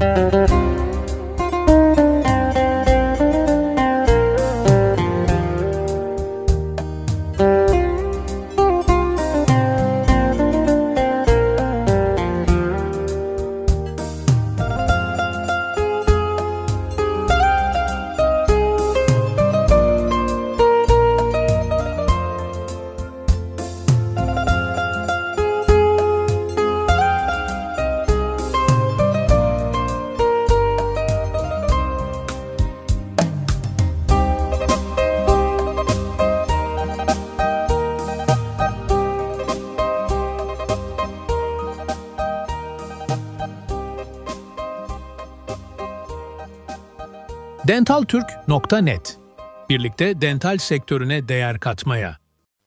Música Dentaltürk.net Birlikte dental sektörüne değer katmaya.